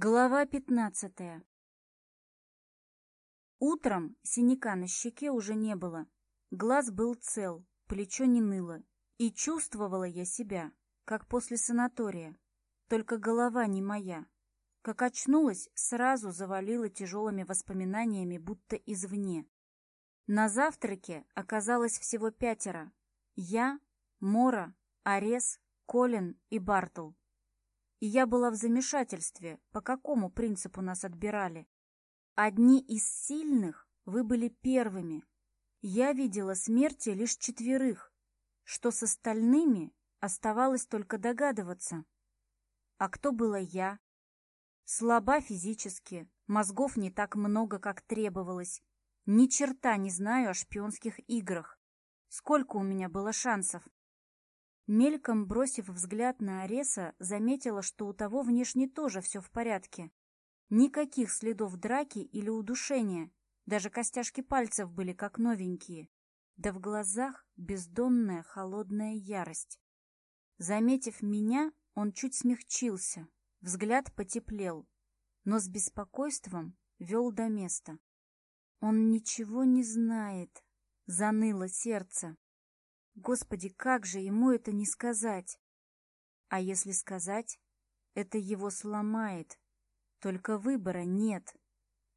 Глава 15 Утром синяка на щеке уже не было. Глаз был цел, плечо не ныло. И чувствовала я себя, как после санатория. Только голова не моя. Как очнулась, сразу завалила тяжелыми воспоминаниями, будто извне. На завтраке оказалось всего пятеро. Я, Мора, Арес, Колин и Бартл. И я была в замешательстве, по какому принципу нас отбирали. Одни из сильных вы были первыми. Я видела смерти лишь четверых, что с остальными оставалось только догадываться. А кто была я? Слаба физически, мозгов не так много, как требовалось. Ни черта не знаю о шпионских играх. Сколько у меня было шансов? Мельком бросив взгляд на Ареса, заметила, что у того внешне тоже все в порядке. Никаких следов драки или удушения, даже костяшки пальцев были как новенькие. Да в глазах бездонная холодная ярость. Заметив меня, он чуть смягчился, взгляд потеплел, но с беспокойством вел до места. «Он ничего не знает», — заныло сердце. Господи, как же ему это не сказать? А если сказать, это его сломает. Только выбора нет.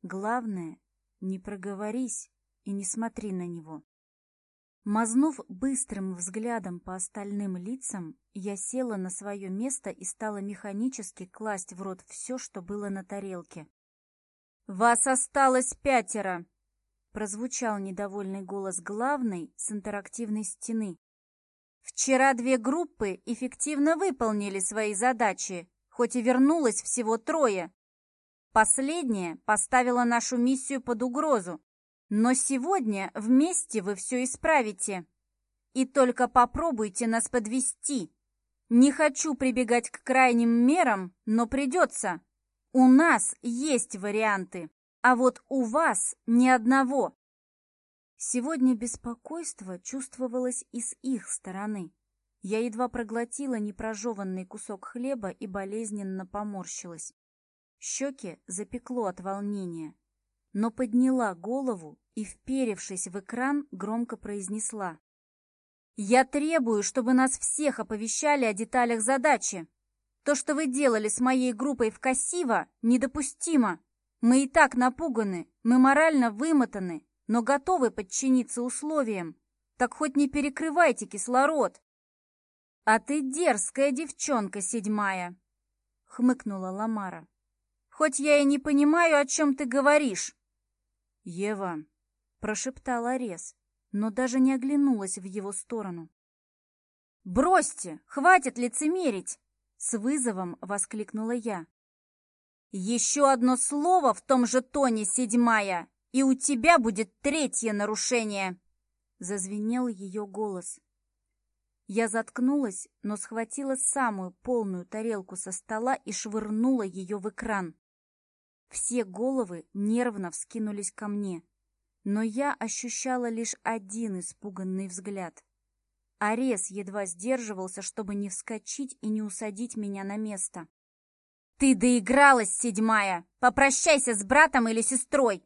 Главное, не проговорись и не смотри на него. Мазнув быстрым взглядом по остальным лицам, я села на свое место и стала механически класть в рот все, что было на тарелке. «Вас осталось пятеро!» Прозвучал недовольный голос главной с интерактивной стены. «Вчера две группы эффективно выполнили свои задачи, хоть и вернулось всего трое. Последняя поставила нашу миссию под угрозу, но сегодня вместе вы все исправите. И только попробуйте нас подвести. Не хочу прибегать к крайним мерам, но придется. У нас есть варианты. А вот у вас ни одного!» Сегодня беспокойство чувствовалось и с их стороны. Я едва проглотила непрожеванный кусок хлеба и болезненно поморщилась. Щеки запекло от волнения, но подняла голову и, вперевшись в экран, громко произнесла. «Я требую, чтобы нас всех оповещали о деталях задачи. То, что вы делали с моей группой в Касива, недопустимо!» Мы и так напуганы, мы морально вымотаны, но готовы подчиниться условиям. Так хоть не перекрывайте кислород. А ты дерзкая девчонка седьмая, хмыкнула Ламара. Хоть я и не понимаю, о чем ты говоришь. Ева, прошептал Арес, но даже не оглянулась в его сторону. «Бросьте! Хватит лицемерить!» С вызовом воскликнула я. Еще одно слово в том же тоне, седьмая, и у тебя будет третье нарушение!» Зазвенел ее голос. Я заткнулась, но схватила самую полную тарелку со стола и швырнула ее в экран. Все головы нервно вскинулись ко мне, но я ощущала лишь один испуганный взгляд. Арес едва сдерживался, чтобы не вскочить и не усадить меня на место. «Ты доигралась, седьмая! Попрощайся с братом или сестрой!»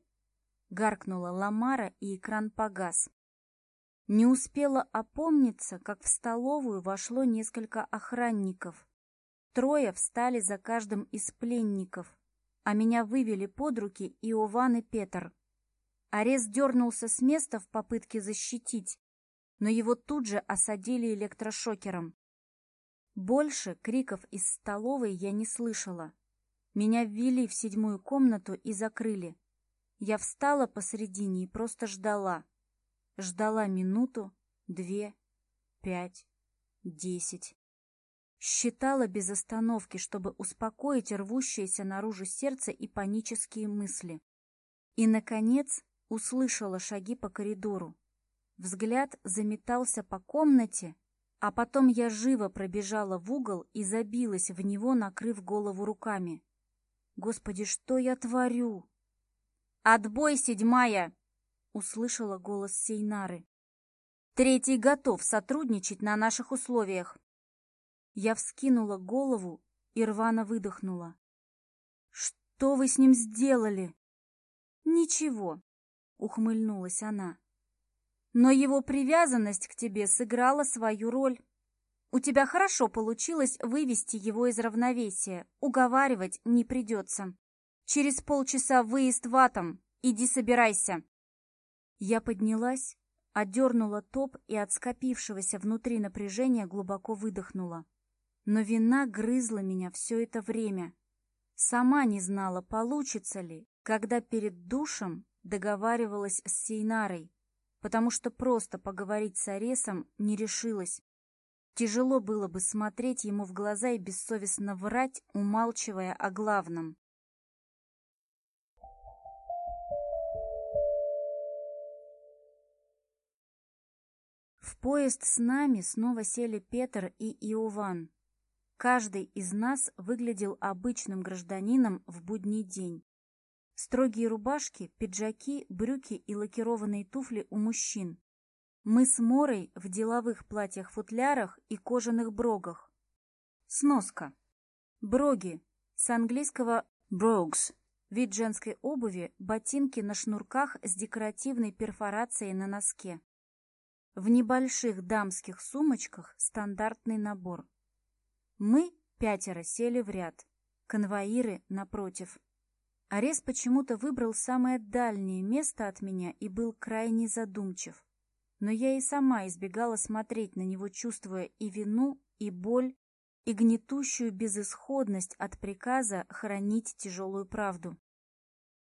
Гаркнула Ламара, и экран погас. Не успела опомниться, как в столовую вошло несколько охранников. Трое встали за каждым из пленников, а меня вывели под руки Иован и Петр. Арес дернулся с места в попытке защитить, но его тут же осадили электрошокером. Больше криков из столовой я не слышала. Меня ввели в седьмую комнату и закрыли. Я встала посредине и просто ждала. Ждала минуту, две, пять, десять. Считала без остановки, чтобы успокоить рвущееся наружу сердце и панические мысли. И, наконец, услышала шаги по коридору. Взгляд заметался по комнате, а потом я живо пробежала в угол и забилась в него, накрыв голову руками. «Господи, что я творю?» «Отбой седьмая!» — услышала голос Сейнары. «Третий готов сотрудничать на наших условиях». Я вскинула голову и рвано выдохнула. «Что вы с ним сделали?» «Ничего», — ухмыльнулась она. Но его привязанность к тебе сыграла свою роль. У тебя хорошо получилось вывести его из равновесия. Уговаривать не придется. Через полчаса выезд в атом. Иди собирайся. Я поднялась, одернула топ и от скопившегося внутри напряжения глубоко выдохнула. Но вина грызла меня все это время. Сама не знала, получится ли, когда перед душем договаривалась с Сейнарой потому что просто поговорить с Аресом не решилась. Тяжело было бы смотреть ему в глаза и бессовестно врать, умалчивая о главном. В поезд с нами снова сели Петр и Иован. Каждый из нас выглядел обычным гражданином в будний день строгие рубашки, пиджаки, брюки и лакированные туфли у мужчин. Мы с Морой в деловых платьях-футлярах и кожаных брогах. Сноска. Броги. С английского «brogues» – вид женской обуви, ботинки на шнурках с декоративной перфорацией на носке. В небольших дамских сумочках стандартный набор. Мы пятеро сели в ряд, конвоиры напротив. Арес почему-то выбрал самое дальнее место от меня и был крайне задумчив. Но я и сама избегала смотреть на него, чувствуя и вину, и боль, и гнетущую безысходность от приказа хранить тяжелую правду.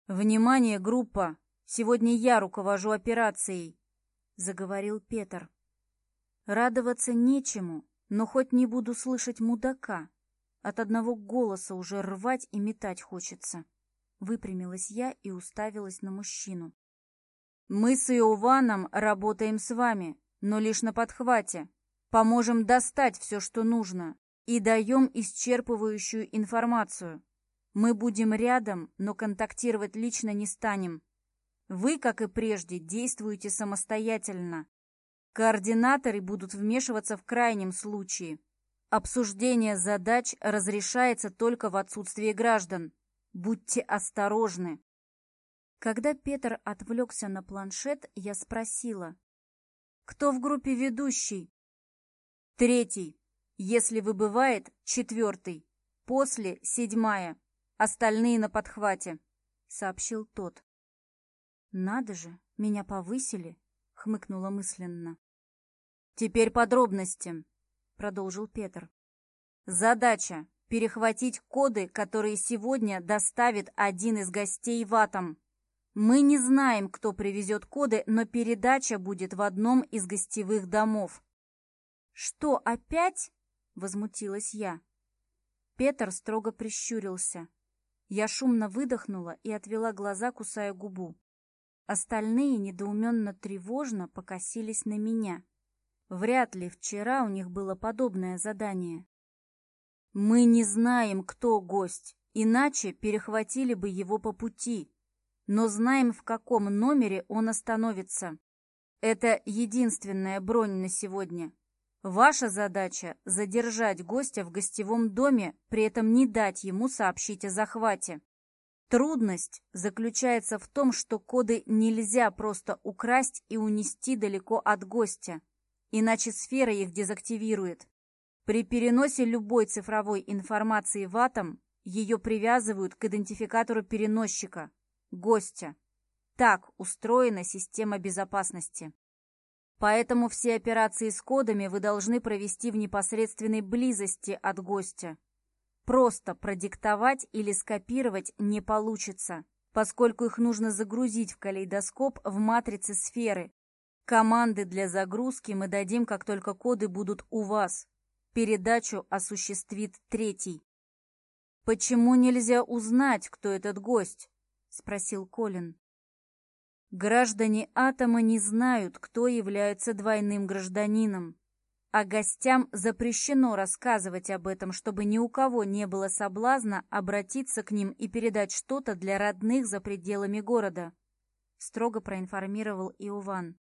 «Внимание, группа! Сегодня я руковожу операцией!» — заговорил Петр. «Радоваться нечему, но хоть не буду слышать мудака. От одного голоса уже рвать и метать хочется». Выпрямилась я и уставилась на мужчину. «Мы с Иованом работаем с вами, но лишь на подхвате. Поможем достать все, что нужно, и даем исчерпывающую информацию. Мы будем рядом, но контактировать лично не станем. Вы, как и прежде, действуете самостоятельно. Координаторы будут вмешиваться в крайнем случае. Обсуждение задач разрешается только в отсутствие граждан. Будьте осторожны!» Когда Петр отвлекся на планшет, я спросила. «Кто в группе ведущий?» «Третий. Если выбывает, четвертый. После седьмая. Остальные на подхвате», — сообщил тот. «Надо же, меня повысили», — хмыкнула мысленно. «Теперь подробности», — продолжил Петр. «Задача перехватить коды, которые сегодня доставит один из гостей ватом. Мы не знаем, кто привезет коды, но передача будет в одном из гостевых домов. «Что, опять?» — возмутилась я. Петр строго прищурился. Я шумно выдохнула и отвела глаза, кусая губу. Остальные недоуменно-тревожно покосились на меня. Вряд ли вчера у них было подобное задание. Мы не знаем, кто гость, иначе перехватили бы его по пути, но знаем, в каком номере он остановится. Это единственная бронь на сегодня. Ваша задача – задержать гостя в гостевом доме, при этом не дать ему сообщить о захвате. Трудность заключается в том, что коды нельзя просто украсть и унести далеко от гостя, иначе сфера их дезактивирует. При переносе любой цифровой информации в атом ее привязывают к идентификатору переносчика, гостя. Так устроена система безопасности. Поэтому все операции с кодами вы должны провести в непосредственной близости от гостя. Просто продиктовать или скопировать не получится, поскольку их нужно загрузить в калейдоскоп в матрице сферы. Команды для загрузки мы дадим, как только коды будут у вас передачу осуществит третий. «Почему нельзя узнать, кто этот гость?» — спросил Колин. «Граждане атома не знают, кто является двойным гражданином, а гостям запрещено рассказывать об этом, чтобы ни у кого не было соблазна обратиться к ним и передать что-то для родных за пределами города», — строго проинформировал Иован.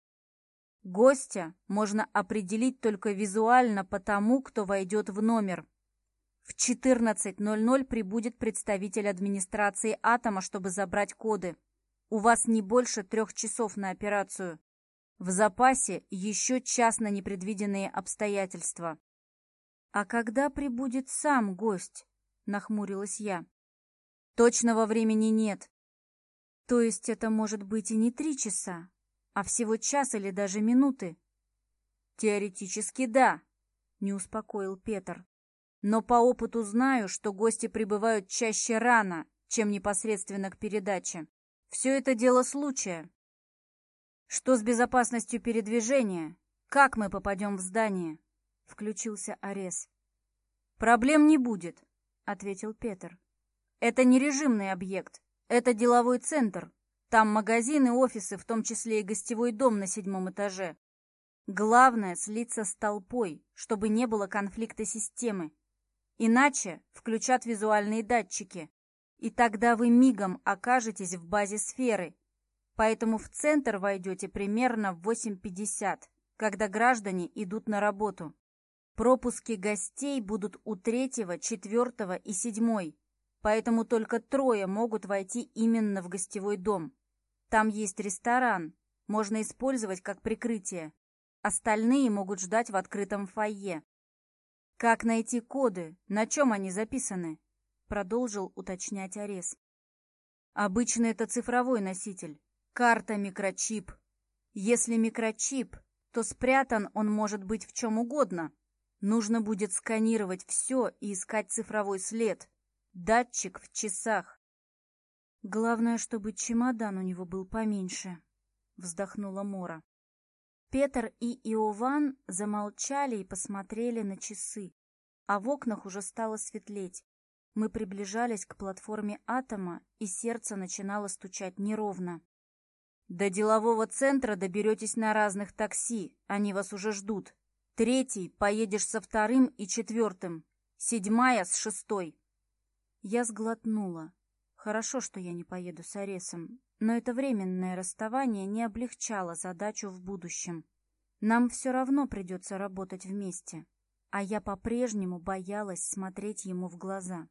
Гостя можно определить только визуально по тому, кто войдет в номер. В 14.00 прибудет представитель администрации «Атома», чтобы забрать коды. У вас не больше трех часов на операцию. В запасе еще час на непредвиденные обстоятельства. «А когда прибудет сам гость?» – нахмурилась я. «Точного времени нет». «То есть это может быть и не три часа, а всего час или даже минуты. Теоретически да, не успокоил Петр. Но по опыту знаю, что гости прибывают чаще рано, чем непосредственно к передаче. Все это дело случая. Что с безопасностью передвижения? Как мы попадем в здание? Включился Арес. Проблем не будет, ответил Петр. Это не режимный объект, это деловой центр. Там магазины, офисы, в том числе и гостевой дом на седьмом этаже. Главное – слиться с толпой, чтобы не было конфликта системы. Иначе включат визуальные датчики, и тогда вы мигом окажетесь в базе сферы. Поэтому в центр войдете примерно в 8.50, когда граждане идут на работу. Пропуски гостей будут у третьего, четвертого и седьмой, поэтому только трое могут войти именно в гостевой дом. Там есть ресторан, можно использовать как прикрытие. Остальные могут ждать в открытом фойе. «Как найти коды? На чем они записаны?» Продолжил уточнять Арес. «Обычно это цифровой носитель. Карта-микрочип. Если микрочип, то спрятан он может быть в чем угодно. Нужно будет сканировать все и искать цифровой след. Датчик в часах. Главное, чтобы чемодан у него был поменьше, вздохнула Мора. Петр и Иован замолчали и посмотрели на часы, а в окнах уже стало светлеть. Мы приближались к платформе атома, и сердце начинало стучать неровно. До делового центра доберетесь на разных такси, они вас уже ждут. Третий поедешь со вторым и четвертым, седьмая с шестой. Я сглотнула. Хорошо, что я не поеду с Аресом, но это временное расставание не облегчало задачу в будущем. Нам все равно придется работать вместе, а я по-прежнему боялась смотреть ему в глаза.